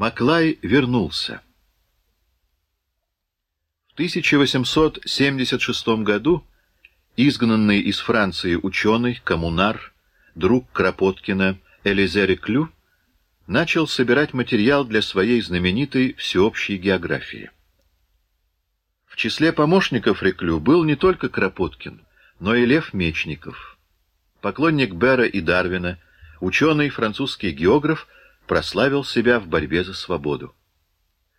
Маклай вернулся. В 1876 году изгнанный из Франции ученый, коммунар, друг Кропоткина Элизе Реклю начал собирать материал для своей знаменитой всеобщей географии. В числе помощников Реклю был не только Кропоткин, но и Лев Мечников. Поклонник Бера и Дарвина, ученый французский географ, прославил себя в борьбе за свободу.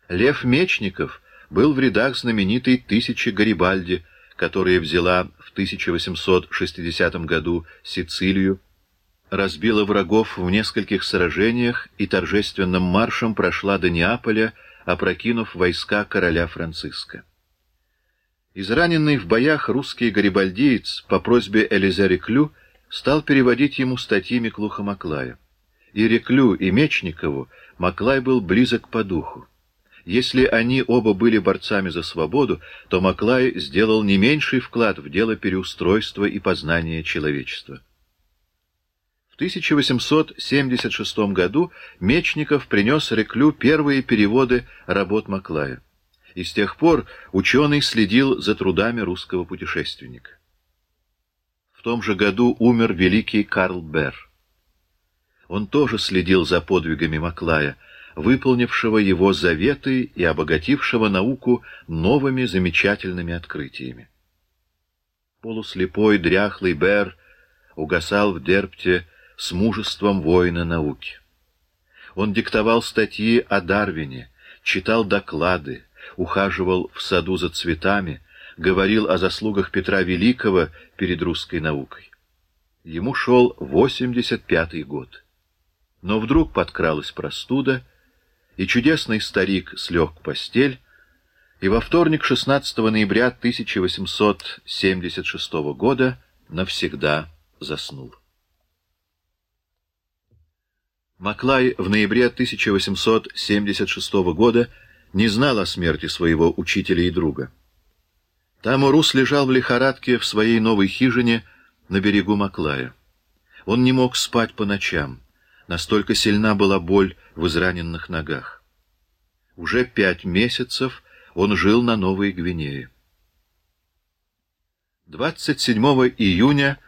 Лев Мечников был в рядах знаменитой «Тысячи Гарибальди», которая взяла в 1860 году Сицилию, разбила врагов в нескольких сражениях и торжественным маршем прошла до Неаполя, опрокинув войска короля Франциска. Израненный в боях русский гарибальдиец по просьбе Элизе Реклю стал переводить ему статьи Миклуха Маклая. И Реклю, и Мечникову Маклай был близок по духу. Если они оба были борцами за свободу, то Маклай сделал не меньший вклад в дело переустройства и познания человечества. В 1876 году Мечников принес Реклю первые переводы работ Маклая и с тех пор ученый следил за трудами русского путешественника. В том же году умер великий Карл Берр. Он тоже следил за подвигами Маклая, выполнившего его заветы и обогатившего науку новыми замечательными открытиями. Полуслепой, дряхлый Берр угасал в Дерпте с мужеством воина науки. Он диктовал статьи о Дарвине, читал доклады, ухаживал в саду за цветами, говорил о заслугах Петра Великого перед русской наукой. Ему шел 85-й год. Но вдруг подкралась простуда, и чудесный старик слег в постель, и во вторник 16 ноября 1876 года навсегда заснул. Маклай в ноябре 1876 года не знал о смерти своего учителя и друга. Там Урус лежал в лихорадке в своей новой хижине на берегу Маклая. Он не мог спать по ночам, настолько сильна была боль в израненных ногах. Уже пять месяцев он жил на Новой Гвинее. 27 июня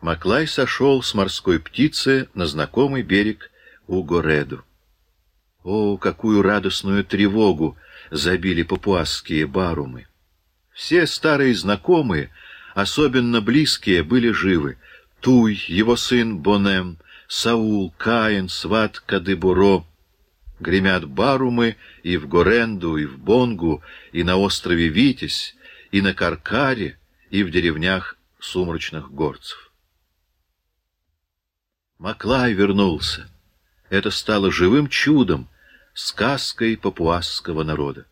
Маклай сошел с морской птицы на знакомый берег Угореду. О, какую радостную тревогу забили папуасские барумы! Все старые знакомые, особенно близкие, были живы. Туй, его сын Бонем, Саул, Каин, сват Кадыбуро. Гремят барумы и в Горенду, и в Бонгу, и на острове Витязь, и на Каркаре, и в деревнях сумрачных горцев. Маклай вернулся. Это стало живым чудом, сказкой папуасского народа.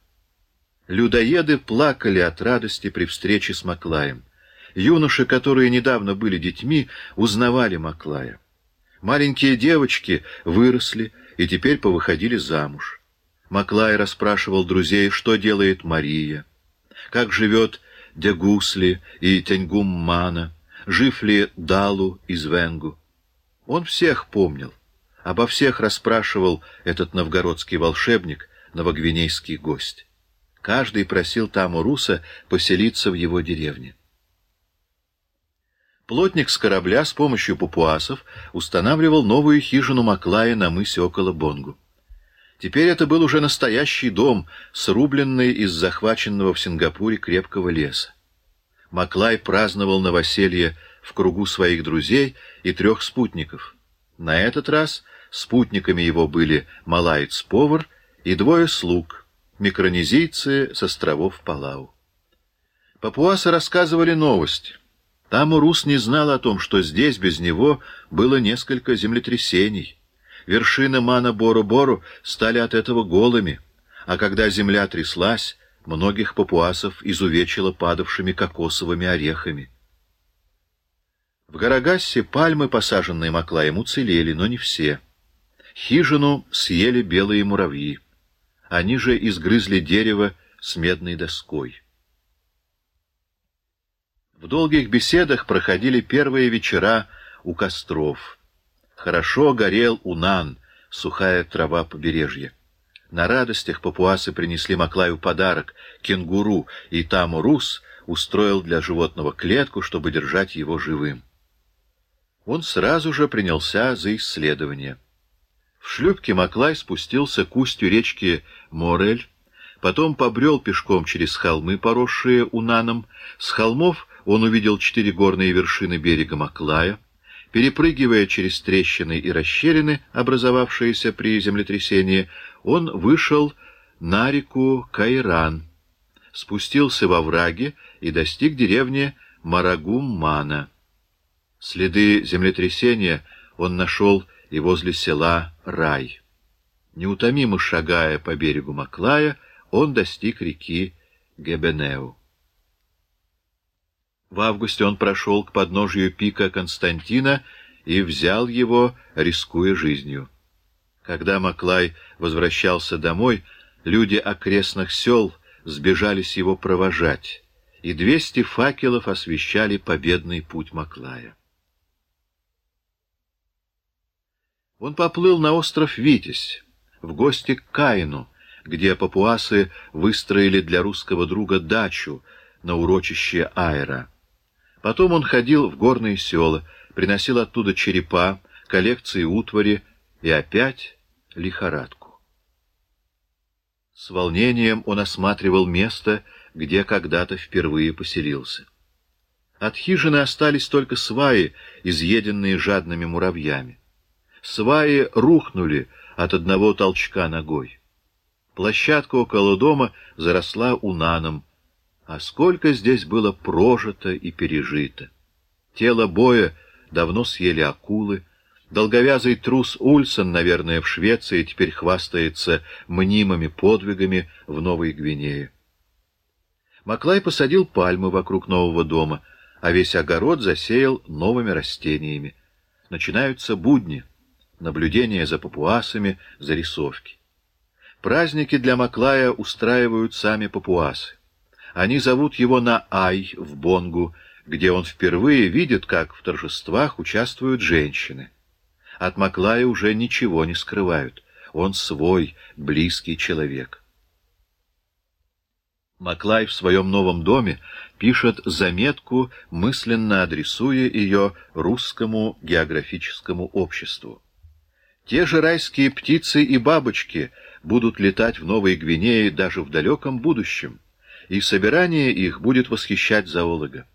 Людоеды плакали от радости при встрече с Маклаем. Юноши, которые недавно были детьми, узнавали Маклая. Маленькие девочки выросли и теперь повыходили замуж. Маклай расспрашивал друзей, что делает Мария, как живет Дегусли и Тенгуммана, жив ли Далу из Венгу. Он всех помнил. Обо всех расспрашивал этот новгородский волшебник, новогвинейский гость. Каждый просил Таму Руса поселиться в его деревне. Плотник с корабля с помощью папуасов устанавливал новую хижину Маклая на мысе около Бонгу. Теперь это был уже настоящий дом, срубленный из захваченного в Сингапуре крепкого леса. Маклай праздновал новоселье в кругу своих друзей и трех спутников. На этот раз Спутниками его были малаец-повар и двое слуг, микронезийцы с островов Палау. Папуасы рассказывали новости. Там Урус не знал о том, что здесь без него было несколько землетрясений. Вершины Мана-Боро-Боро стали от этого голыми, а когда земля тряслась, многих папуасов изувечило падавшими кокосовыми орехами. В Гарагассе пальмы, посаженные Маклаем, уцелели, но не все — Хижину съели белые муравьи. Они же изгрызли дерево с медной доской. В долгих беседах проходили первые вечера у костров. Хорошо горел унан, сухая трава побережья. На радостях папуасы принесли Маклаю подарок — кенгуру, и Тамурус устроил для животного клетку, чтобы держать его живым. Он сразу же принялся за исследование. В шлюпке Маклай спустился к устью речки Морель, потом побрел пешком через холмы, поросшие унаном. С холмов он увидел четыре горные вершины берега Маклая. Перепрыгивая через трещины и расщелины, образовавшиеся при землетрясении, он вышел на реку Кайран, спустился во враги и достиг деревни Марагум-Мана. Следы землетрясения он нашел и возле села Рай. Неутомимо шагая по берегу Маклая, он достиг реки Гебенеу. В августе он прошел к подножию пика Константина и взял его, рискуя жизнью. Когда Маклай возвращался домой, люди окрестных сел сбежались его провожать, и двести факелов освещали победный путь Маклая. Он поплыл на остров Витязь, в гости к Каину, где папуасы выстроили для русского друга дачу на урочище Айра. Потом он ходил в горные села, приносил оттуда черепа, коллекции утвари и опять лихорадку. С волнением он осматривал место, где когда-то впервые поселился. От хижины остались только сваи, изъеденные жадными муравьями. Сваи рухнули от одного толчка ногой. Площадка около дома заросла унаном, а сколько здесь было прожито и пережито. Тело боя давно съели акулы, долговязый трус Ульсон, наверное, в Швеции теперь хвастается мнимыми подвигами в Новой Гвинее. Маклай посадил пальмы вокруг нового дома, а весь огород засеял новыми растениями. Начинаются будни — наблюдения за папуасами, зарисовки. Праздники для Маклая устраивают сами папуасы. Они зовут его на Ай в Бонгу, где он впервые видит, как в торжествах участвуют женщины. От Маклая уже ничего не скрывают. Он свой, близкий человек. Маклай в своем новом доме пишет заметку, мысленно адресуя ее русскому географическому обществу. Те же райские птицы и бабочки будут летать в Новой Гвинее даже в далеком будущем, и собирание их будет восхищать зоолога.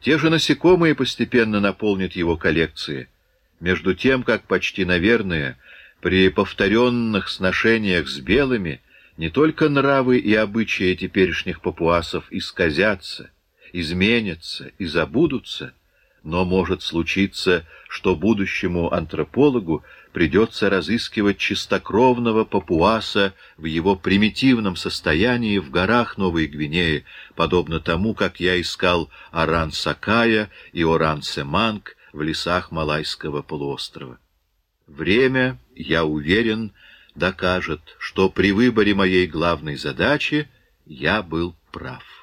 Те же насекомые постепенно наполнят его коллекции, между тем, как почти наверное, при повторенных сношениях с белыми не только нравы и обычаи теперешних папуасов исказятся, изменятся и забудутся, но может случиться, что будущему антропологу придется разыскивать чистокровного папуаса в его примитивном состоянии в горах Новой Гвинеи, подобно тому, как я искал Аран-Сакая и Оран-Семанг в лесах Малайского полуострова. Время, я уверен, докажет, что при выборе моей главной задачи я был прав.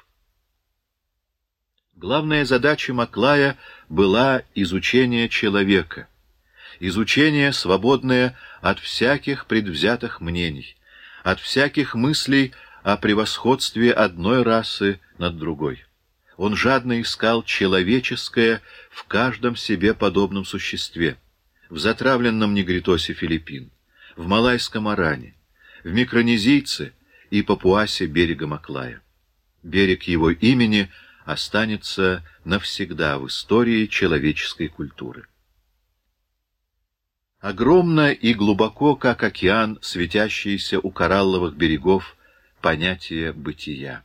Главная задача Маклая была изучение человека, изучение, свободное от всяких предвзятых мнений, от всяких мыслей о превосходстве одной расы над другой. Он жадно искал человеческое в каждом себе подобном существе, в затравленном негритосе Филиппин, в малайском Аране, в микронезийце и папуасе берега Маклая. Берег его имени — останется навсегда в истории человеческой культуры. Огромно и глубоко, как океан, светящийся у коралловых берегов, понятие бытия.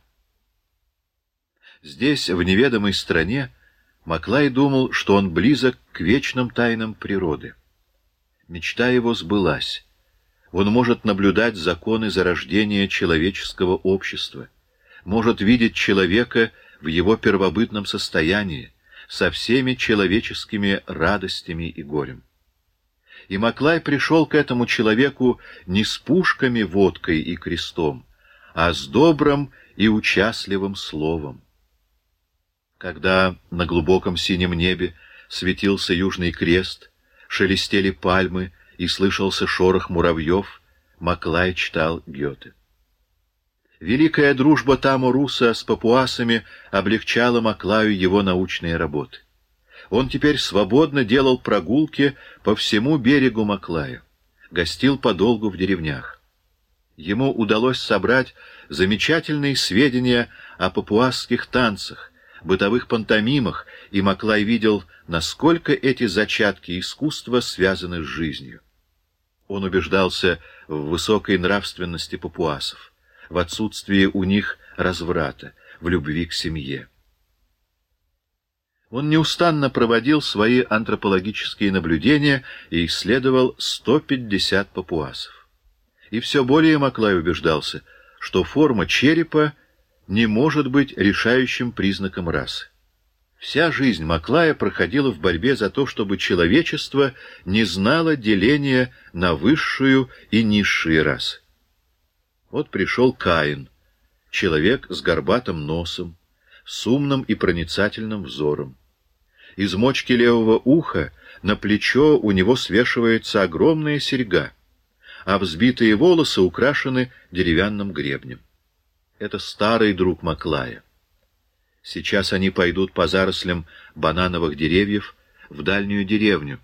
Здесь, в неведомой стране, Маклай думал, что он близок к вечным тайнам природы. Мечта его сбылась. Он может наблюдать законы зарождения человеческого общества, может видеть человека в его первобытном состоянии, со всеми человеческими радостями и горем. И Маклай пришел к этому человеку не с пушками, водкой и крестом, а с добрым и участливым словом. Когда на глубоком синем небе светился южный крест, шелестели пальмы и слышался шорох муравьев, Маклай читал Гёте. Великая дружба Тамуруса с папуасами облегчала Маклаю его научные работы. Он теперь свободно делал прогулки по всему берегу Маклая, гостил подолгу в деревнях. Ему удалось собрать замечательные сведения о папуасских танцах, бытовых пантомимах, и Маклай видел, насколько эти зачатки искусства связаны с жизнью. Он убеждался в высокой нравственности папуасов, в отсутствии у них разврата, в любви к семье. Он неустанно проводил свои антропологические наблюдения и исследовал 150 папуасов. И все более Маклай убеждался, что форма черепа не может быть решающим признаком расы. Вся жизнь Маклая проходила в борьбе за то, чтобы человечество не знало деления на высшую и низшие расы. Вот пришел Каин, человек с горбатым носом, с умным и проницательным взором. Из мочки левого уха на плечо у него свешивается огромная серьга, а взбитые волосы украшены деревянным гребнем. Это старый друг Маклая. Сейчас они пойдут по зарослям банановых деревьев в дальнюю деревню,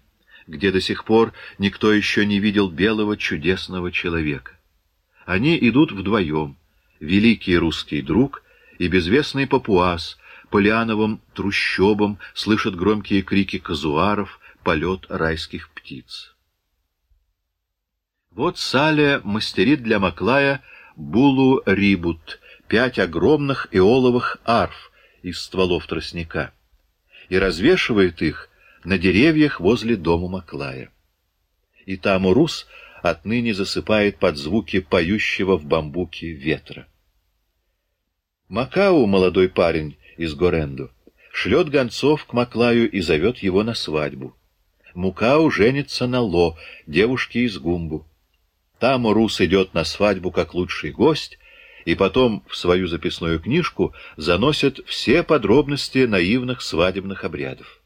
где до сих пор никто еще не видел белого чудесного человека. Они идут вдвоем, великий русский друг и безвестный папуас, по лиановым трущобам слышат громкие крики казуаров, полет райских птиц. Вот Саля мастерит для Маклая булу рибут, пять огромных иоловых арф из стволов тростника, и развешивает их на деревьях возле дома Маклая. И там Урус отныне засыпает под звуки поющего в бамбуке ветра. Макау, молодой парень, из Горенду, шлет гонцов к Маклаю и зовет его на свадьбу. Мукау женится на Ло, девушке из Гумбу. Там Рус идет на свадьбу как лучший гость, и потом в свою записную книжку заносит все подробности наивных свадебных обрядов.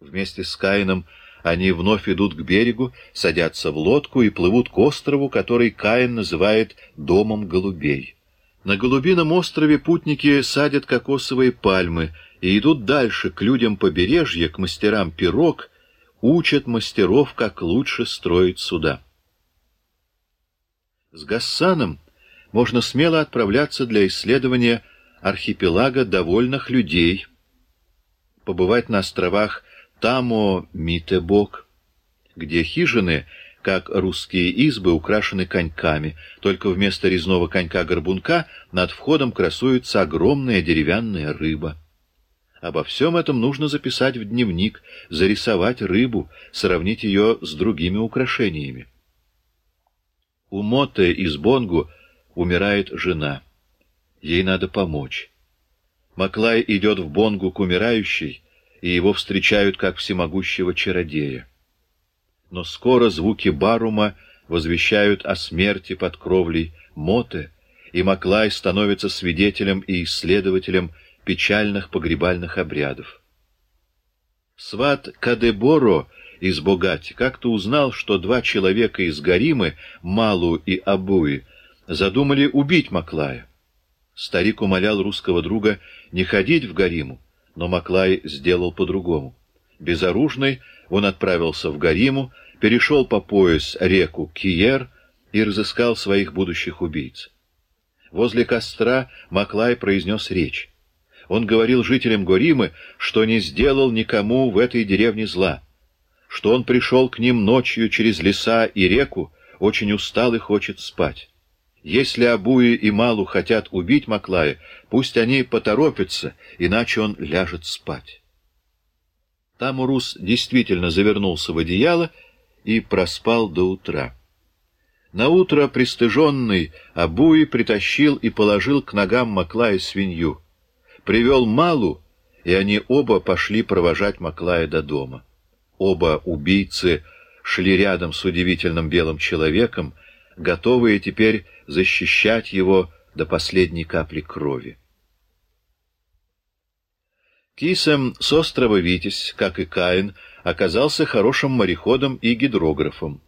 Вместе с Каином они вновь идут к берегу, садятся в лодку и плывут к острову, который Каин называет «домом голубей». На Голубином острове путники садят кокосовые пальмы и идут дальше, к людям побережья, к мастерам пирог, учат мастеров, как лучше строить суда. С Гассаном можно смело отправляться для исследования архипелага довольных людей, побывать на островах Тамо-Митебок, где хижины — как русские избы украшены коньками, только вместо резного конька-горбунка над входом красуется огромная деревянная рыба. Обо всем этом нужно записать в дневник, зарисовать рыбу, сравнить ее с другими украшениями. У Моте из Бонгу умирает жена. Ей надо помочь. Маклай идет в Бонгу к умирающей, и его встречают как всемогущего чародея но скоро звуки барума возвещают о смерти под кровлей Моте, и Маклай становится свидетелем и исследователем печальных погребальных обрядов. Сват Кадеборо из Богати как-то узнал, что два человека из Гаримы, Малу и Абуи, задумали убить Маклая. Старик умолял русского друга не ходить в Гариму, но Маклай сделал по-другому. Безоружный он отправился в Гариму, перешел по пояс реку Киер и разыскал своих будущих убийц. Возле костра Маклай произнес речь. Он говорил жителям Горимы, что не сделал никому в этой деревне зла, что он пришел к ним ночью через леса и реку, очень устал и хочет спать. Если Абуи и Малу хотят убить Маклая, пусть они поторопятся, иначе он ляжет спать. Там Урус действительно завернулся в одеяло и проспал до утра. Наутро пристыженный Абуи притащил и положил к ногам Маклая свинью. Привел Малу, и они оба пошли провожать Маклая до дома. Оба убийцы шли рядом с удивительным белым человеком, готовые теперь защищать его до последней капли крови. Кисем с острова Витязь, как и Каин, оказался хорошим мореходом и гидрографом.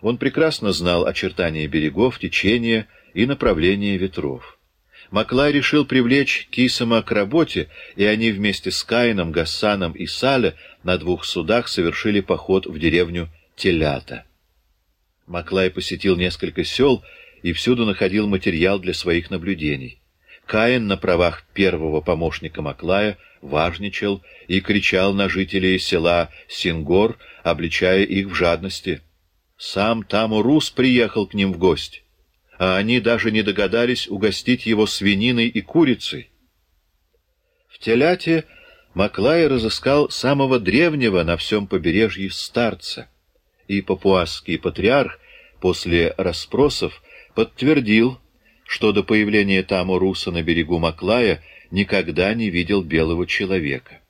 Он прекрасно знал очертания берегов, течения и направления ветров. Маклай решил привлечь Кисама к работе, и они вместе с Каином, Гассаном и Сале на двух судах совершили поход в деревню Телята. Маклай посетил несколько сел и всюду находил материал для своих наблюдений. Каин на правах первого помощника Маклая важничал и кричал на жителей села Сингор, обличая их в жадности. Сам Тамурус приехал к ним в гости, а они даже не догадались угостить его свининой и курицей. В Теляте Маклай разыскал самого древнего на всем побережье старца, и папуасский патриарх после расспросов подтвердил, что до появления Тамуруса на берегу Маклая никогда не видел белого человека.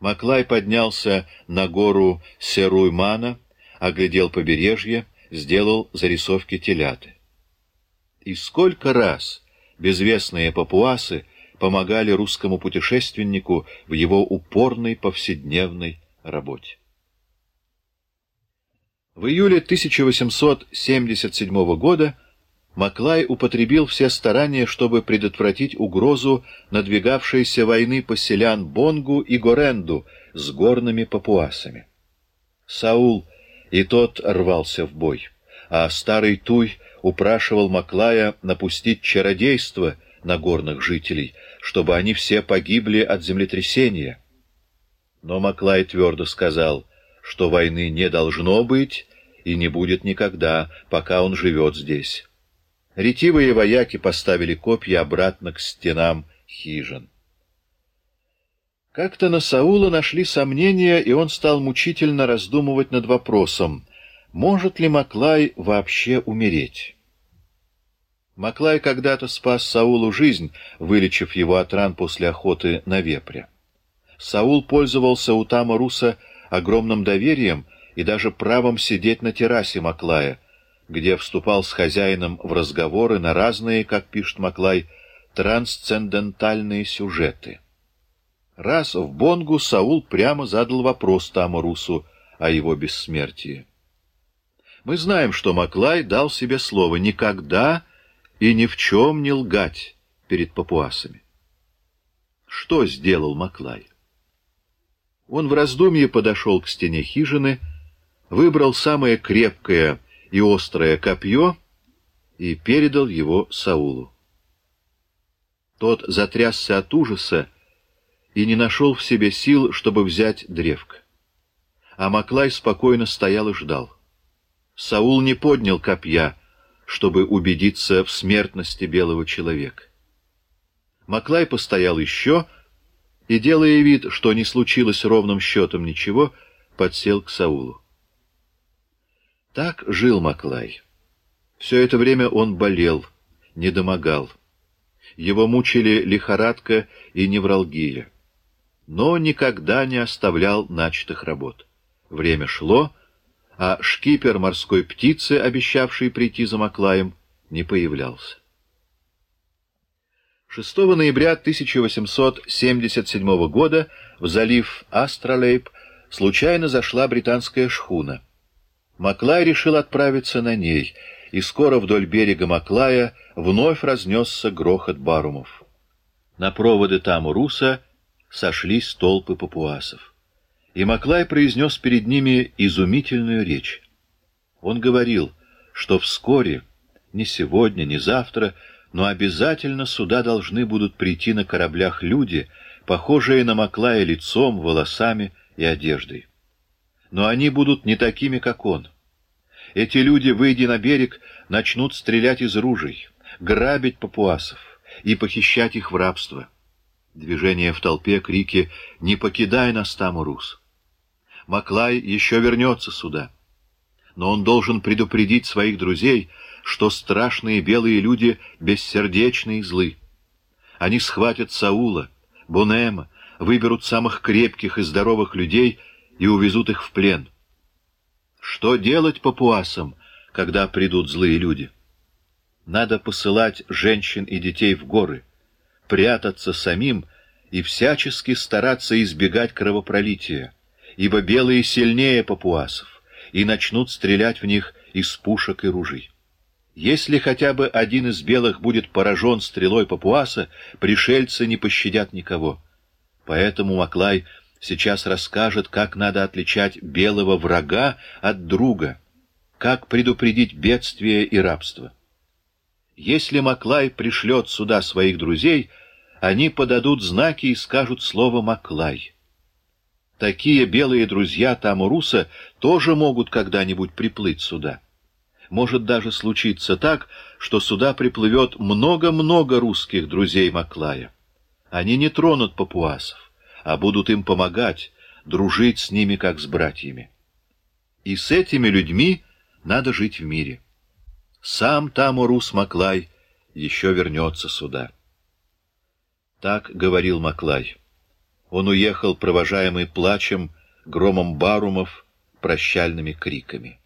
Маклай поднялся на гору Серуймана, оглядел побережье, сделал зарисовки теляты. И сколько раз безвестные папуасы помогали русскому путешественнику в его упорной повседневной работе. В июле 1877 года Маклай употребил все старания, чтобы предотвратить угрозу надвигавшейся войны поселян Бонгу и Горенду с горными папуасами. Саул и тот рвался в бой, а старый Туй упрашивал Маклая напустить чародейство на горных жителей, чтобы они все погибли от землетрясения. Но Маклай твердо сказал, что войны не должно быть и не будет никогда, пока он живет здесь. Ретивые вояки поставили копья обратно к стенам хижин. Как-то на Саула нашли сомнения, и он стал мучительно раздумывать над вопросом, может ли Маклай вообще умереть. Маклай когда-то спас Саулу жизнь, вылечив его от ран после охоты на вепря. Саул пользовался у Тама Руса огромным доверием и даже правом сидеть на террасе Маклая — где вступал с хозяином в разговоры на разные, как пишет Маклай, трансцендентальные сюжеты. Раз в Бонгу Саул прямо задал вопрос Тамарусу о его бессмертии. Мы знаем, что Маклай дал себе слово никогда и ни в чем не лгать перед папуасами. Что сделал Маклай? Он в раздумье подошел к стене хижины, выбрал самое крепкое и острое копье и передал его Саулу. Тот затрясся от ужаса и не нашел в себе сил, чтобы взять древко. А Маклай спокойно стоял и ждал. Саул не поднял копья, чтобы убедиться в смертности белого человека. Маклай постоял еще и, делая вид, что не случилось ровным счетом ничего, подсел к Саулу. Так жил Маклай. Все это время он болел, недомогал. Его мучили лихорадка и невралгия. Но никогда не оставлял начатых работ. Время шло, а шкипер морской птицы, обещавший прийти за Маклаем, не появлялся. 6 ноября 1877 года в залив Астролейб случайно зашла британская шхуна. Маклай решил отправиться на ней, и скоро вдоль берега Маклая вновь разнесся грохот барумов. На проводы Тамуруса сошлись толпы папуасов. И Маклай произнес перед ними изумительную речь. Он говорил, что вскоре, не сегодня, не завтра, но обязательно сюда должны будут прийти на кораблях люди, похожие на Маклая лицом, волосами и одеждой но они будут не такими, как он. Эти люди, выйдя на берег, начнут стрелять из ружей, грабить папуасов и похищать их в рабство. Движение в толпе, крики «Не покидай нас, Тамурус!» Маклай еще вернется сюда. Но он должен предупредить своих друзей, что страшные белые люди бессердечны и злы. Они схватят Саула, Бонема, выберут самых крепких и здоровых людей и увезут их в плен. Что делать папуасам, когда придут злые люди? Надо посылать женщин и детей в горы, прятаться самим и всячески стараться избегать кровопролития, ибо белые сильнее папуасов, и начнут стрелять в них из пушек и ружей. Если хотя бы один из белых будет поражен стрелой папуаса, пришельцы не пощадят никого. Поэтому Маклай сейчас расскажет, как надо отличать белого врага от друга, как предупредить бедствие и рабство. Если Маклай пришлет сюда своих друзей, они подадут знаки и скажут слово «Маклай». Такие белые друзья Тамуруса тоже могут когда-нибудь приплыть сюда. Может даже случиться так, что сюда приплывет много-много русских друзей Маклая. Они не тронут папуасов, а будут им помогать, дружить с ними, как с братьями. И с этими людьми надо жить в мире. Сам Тамурус Маклай еще вернется сюда. Так говорил Маклай. Он уехал, провожаемый плачем, громом барумов, прощальными криками.